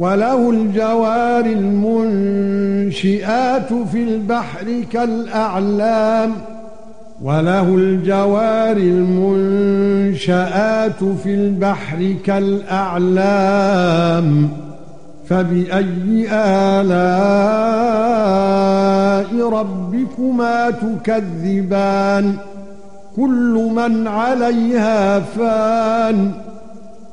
وله الجوار المنشئات في البحر كالأعلام. وله الجوار المنشآت في البحر كالأعلام. فبأي آلاء ربكما تكذبان؟ كل من عليها فان.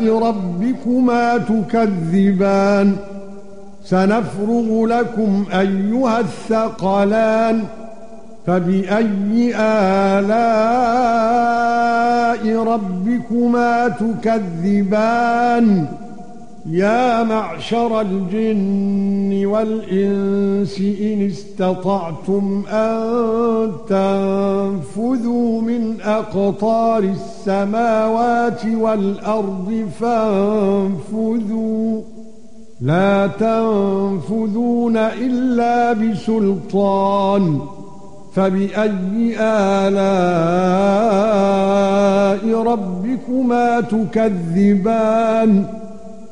ربكما تكذبان. سنفرغ لكم أيها الثقلان. فبأي آلاء ربكما تكذبان؟ يا معشر الجن والإنس إن استطعتم أن تنفذوا من أقطار السماوات والأرض فانفذوا. لا تنفذون إلا بسلطان. فبأي آلاء ربكما تكذبان؟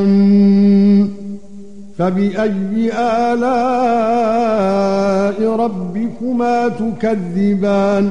جان فبأي آلاء ربكما تكذبان؟